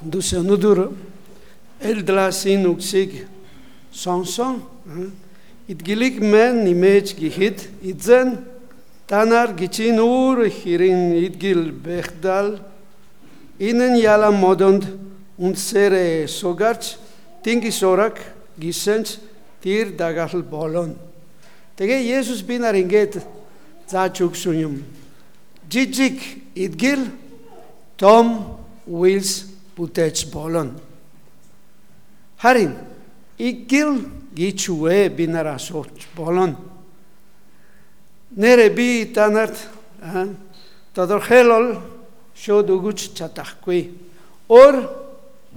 dus өнөөдөр элдласын үгсийг сонсон идгэлэг мэн нэмэж гихэд эзэн танаар гिचин уур хэрин идгэл бэхдал инэн яла модонд унсэрэ согарч тинги сорак гисэнч тир дагал болон тэгээ Есүс би нар ингээд зааж өгсөн юм. Жижиг идгэл том уилс бүтээж болон харин игэл гичвэ би нараа сууч болон. Нэрэ би танарт тодорхойлол шууд өгч чадахгүй. Өөр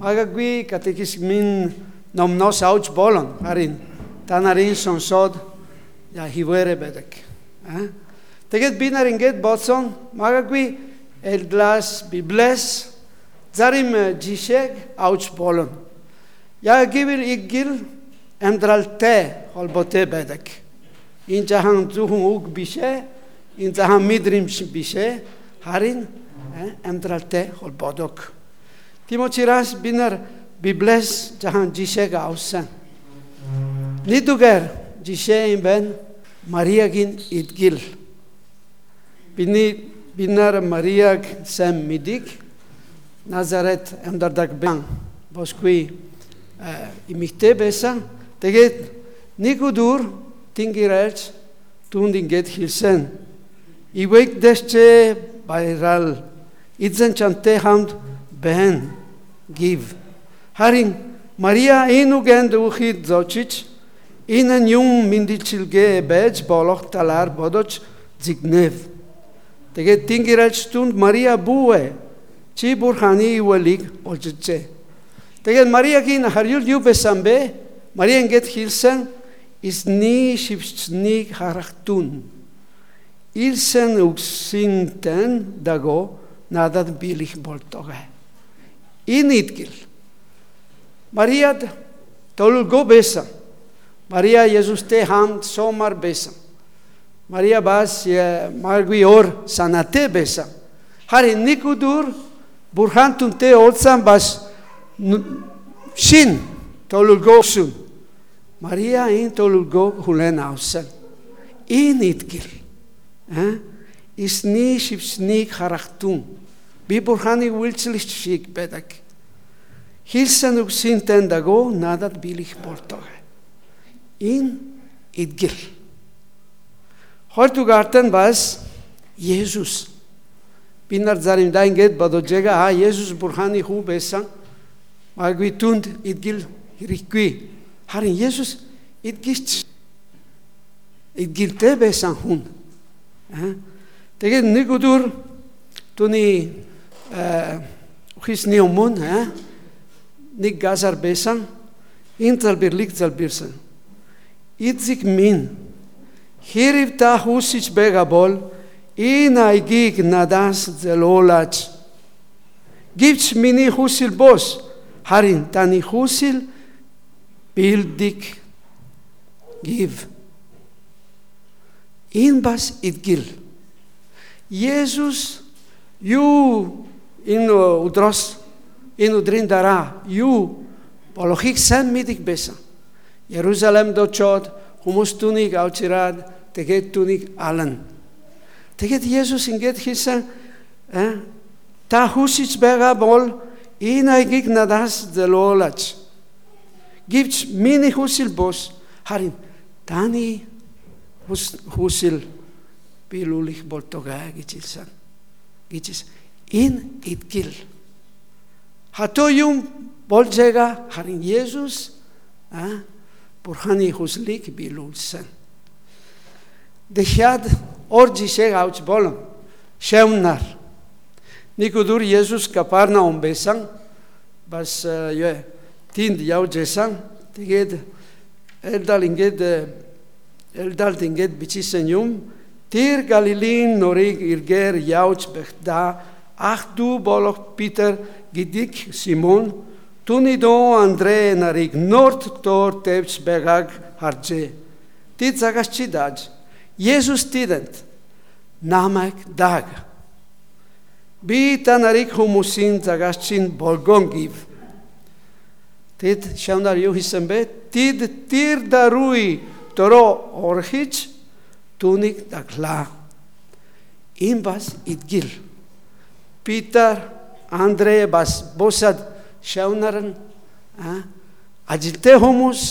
магаггүй катехизмын номнос ауч болон. Харин танарын сонсоод я хивэрэ бэдэг тэгээд би нар ингээд бодсон магаггүй элдлас библес зарим жишэг ауч болон я гивэр иггил амьдралтай холбоотой байдаг энэ жахан зөвхөн үг биш ээ энэ жахан мэдрэмж биш ээ харин амьдралтай холбоодог тийм учраас би нар Библиэс жахан жишээг авсан. Нэгдүгээр жишээ юм байна. Мариагийн Назарет амьдардаг бан босгүй имихтэй байсан. Тэгээд нэг өдөр тэнгэрэлж түнд ингэж хэлсэн. Ивэг дэшчэ байрал эзэн чантай хамт бэн give Харин Мария энэ үгэнд үхид зочиж энэ юм мэндэлчилгээ байж болох талаар бодож зигнэв. Тэгээд тэнгэрэлч түнд Мария бүүе чи бурханы ивэлийг олжжээ. Тэгээд Мариагийн харьяал юу байсан бэ? Мария ингээд хэлсэн эзний шивчнийг харах түн. Илсэн үгсинтэн даго надад билих болтогоо. Энэ итгэл Мариад толго байсан. Мария Есүстэй хамт сомар байсан. Мария бас маргүй ор санатэй байсан. Харин нэг өдөр Бурхан түнтэй уулзсан бас шин толгосон. Мария энэ толго хүлэн авсан. Энэ итгэл. А? Исний шивснийг харахтун. Би Бурханыг үйлчлэгч шиг байдаг. Хэлсэн үгсийнтэй дагуу надад биелэх болтоо. Энэ эдгэл. Хоёрдугаарт нь бас Есүс. Би нар заримдаа ингэж бодож байгаа. А Есүс Бурханы хүү байсан. Магви түнд эдгэл хэрэггүй. Харин Есүс эдгийч эдгэлтэй байсан хүн. Тэгээд нэг өдөр түүний ухисны өмнө нэг газар байсан энэ залбирлыг залбирсан. Эцэг минь хэрэг та хүсэж байгаа бол энэ айгийг надаас зэлүүлж гівч миний хүсэл бос харин таны хүсэл билдэг гив энэ бас идгил Есүс юу энэ өдрөөс Энэ өдрийн дараа юу болохыг сайн мэдих байсан. Ярусалимд очоод хүмүүс түүнийг авчираад тэгээд түүнийг алан. Тэгээд Есүс ингэж хэлсэн та хүсэж байгаа бол энэ айгийг надаас зэлүүлж гівч миний хүсэл бос харин таны хүсэл биелүүлэх болтугай гэж хэлсэн. гэж энэ итгэл хатуу юм болж байгаа. Харин Есүс а Бурханы хүслийг биелүүлсэн. Дахиад орж ишээ авч болон шавнаар нэг өдөр Есүс Капарнаум байсан бас яа тэнд явж байсан. Тэгээд элдал ингээд элдал ингээд бичсэн юм тэр Галилийн норыг иргэр явж бэхда ах дүү болох Питер гэдэг Симон түүний доо Андре нарыг норт тоор тавьж байгааг харжээ. Тэд цагаас чи дааж Есүс тэдэнд намайг даг. Би та нарыг хүмүүсийн загас чинь болгон гив. Тэд шавнар юу хийсэн бэ? Тэд тэр даруй дөрөө орхиж түүнийг даглаа. Им бас идгил. Питер, Андре бас босад шавнаран а ажилтны хүмүүс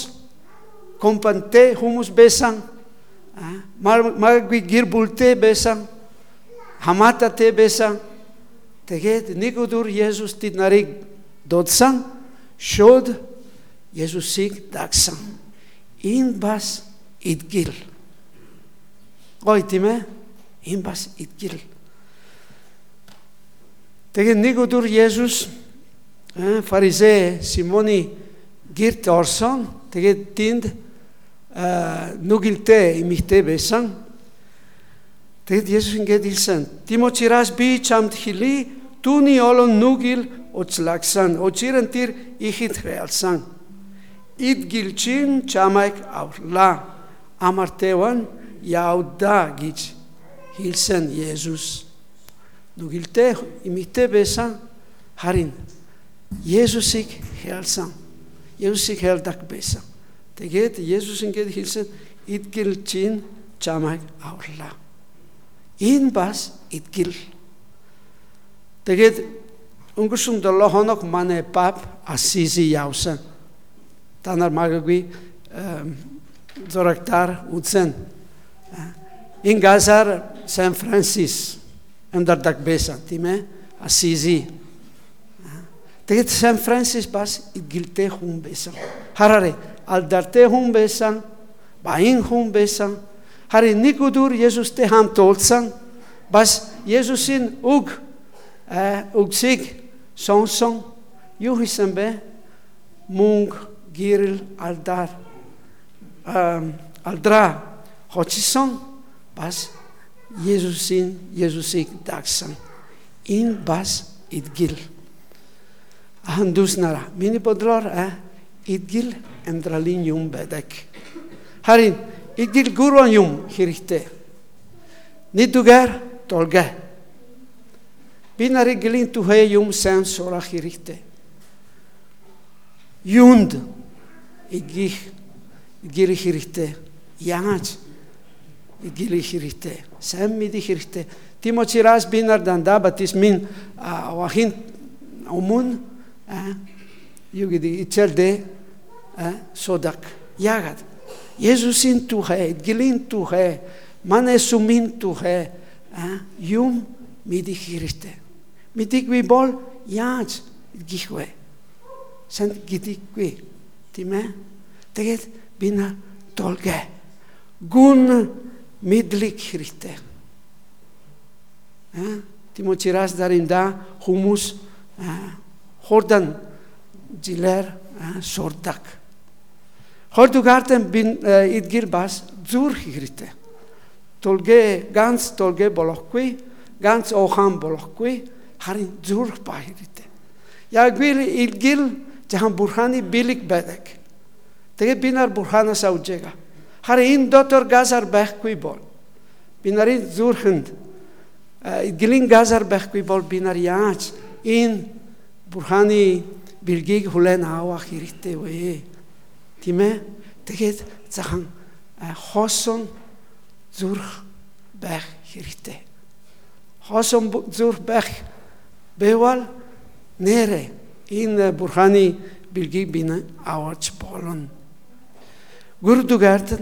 компантэй хүмүүс байсан магадгүй гэр бүлтэй байсан хамаататай байсан. Тэгээд нэг өдөр Есүс тэд нарыг додсан шууд Есүсийг дагсан. Энэ бас идгил гой тийм ээ? Энэ бас идгил тэгээд нэг өдөр Есүс фарисей Симоны гэрт орсон. Тэгээд тэнд нүгэлтэй эмэгтэй байсан. Тэгэд Есүс ингэж хэлсэн. Тимочирас би чамд хэлий түүний олон нүгэл уцлагсан. Учир нь тэр ихэд хэлсэн. Идгэлчин чамайг авлаа. Амартэван явда гэж хэлсэн Есүс. Нүгэлтэй эмэгтэй байсан харин Есүсийг хэлсэн. Есүсийг хэлдэг байсан. Тэгээд Есүс ингээд хэлсэн идгэл чинь чамайг авлаа. Энэ бас идгэл. Тэгээд өнгөрсөн 7 хоног манай пап Ассизи явсан. Та нар магадгүй зурагтар үзэн. Энэ газар Сан Франсис амьдардаг байсан тийм ээ Ассизи. Тэгээд Сан Франсис бас идгэлтэй хүн байсан. Хараарай алдартай хүн байсан, баян хүн байсан. Харин нэг өдөр Есүстэй хамт уулзсан. Бас Есүсийн үг үгсийг сонсон. Юу хийсэн бэ? Мөнгө, гэрэл, алдар алдра хочсон бас Есүсийн Есүсийг дагсан. Энэ бас идгил. Андуснара. Миний бодлоор идгил амьдралын юм байдаг. Харин идэл гурван юм хэрэгтэй. Нэгдүгээр толгой. Би нарыг гэлин тухай юм сайн сурах хэрэгтэй. Юунд идгих идгэрэх хэрэгтэй. Яаж идгэрэх хэрэгтэй. Сайн мэдэх хэрэгтэй. Тимочирас би нар дандаа батисмын авахын өмнө юу гэдэг ичэлдэ содак. Яагаад? Есүсийн тухай, эдгэлийн тухай, манай сумын тухай юм мэдих хэрэгтэй. Мэдиггүй бол яаж гих вэ? Сан гидиггүй. Тийм ээ? Тэгээд би на толгэ. Гүн мэдлэг хэрэгтэй. А? Тимочирас даринда хүмүүс хордан жилэр сурдаг. Хоёрдугаарт bin зүрх хэрэгтэй. Толгэ ганц толгэ болохгүй, ганц охан болохгүй, харин зүрх ба хэрэгтэй. Яг би эдгэр жахан бурханы бэлэг байдаг. Тэгээ би нар бурханаас авжээга. Харин дотор газар байхгүй бол би нарын зүрхэнд эдгэлийн газар байхгүй бол би нар яаж энэ бурханы бэлгийг хүлээн авах хэрэгтэй вэ? Тийм ээ? Тэгээд захан хоосон зүрх байх хэрэгтэй. Хоосон зүрх байх бэвал нэрэ энэ бурханы билгийг бина аваач болно. Гүрдүгээрт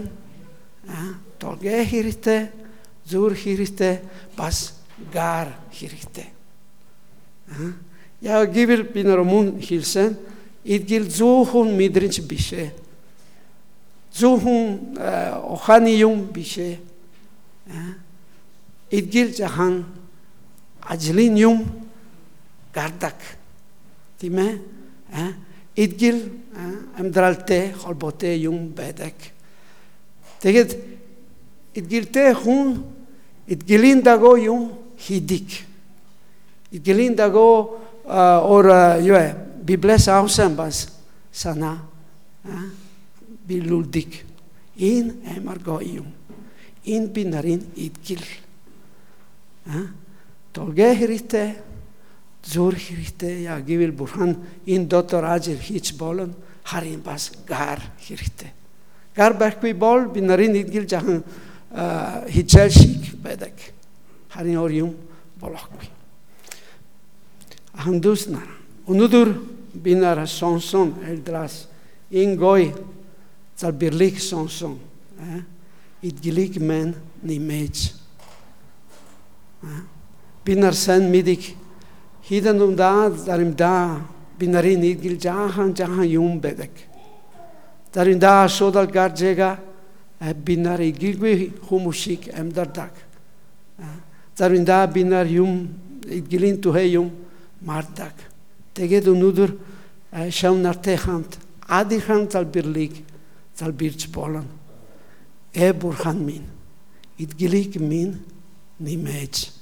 толгэ хэрэгтэй, зүрх хэрэгтэй, бас гар хэрэгтэй. Яг гівэр би нар мөн хэлсэн идгэл зүүхэн мэдрэнч биш ээ зөвхөн ухааны юм биш ээ. Эдгэл жахан ажлын юм гардаг. Тийм ээ? Эдгэл амьдралтай холбоотой юм байдаг. Тэгэд эдгэлтэй хүн эдгэлийн дагуу юм хийдэг. Эдгэлийн дагуу ор юу е Библиэс авсан бас санаа. Аа билүүлдэг. Энэ амар гоё юм. Энэ би нарын идгэл. А? Толгэ хэрэгтэй, зөөр хэрэгтэй яа гэвэл бурхан энэ дотор ажил хийж болно харин бас гар хэрэгтэй. Гар байхгүй бол би нарийн идгил жахан хичээл шиг байдаг. Харин өөр юм болохгүй. Хандус нар өнөөдөр би нараа сонсон элдрас энэ гой залбирлик сонсон идгилик мен нэмэж би нар сан мэдик хідэн дундаа заримдаа би нарын идгил жаахан жаахан юм байдаг. Заримдаа шодал гаржэга би нар идгилгүй хүмүүсийг амьдардаг. Заримдаа би нар юм идгилин тухай юм мардаг. Тэгээд өнөөдөр шам нартай хамт адихан залбирлыг залбирч болон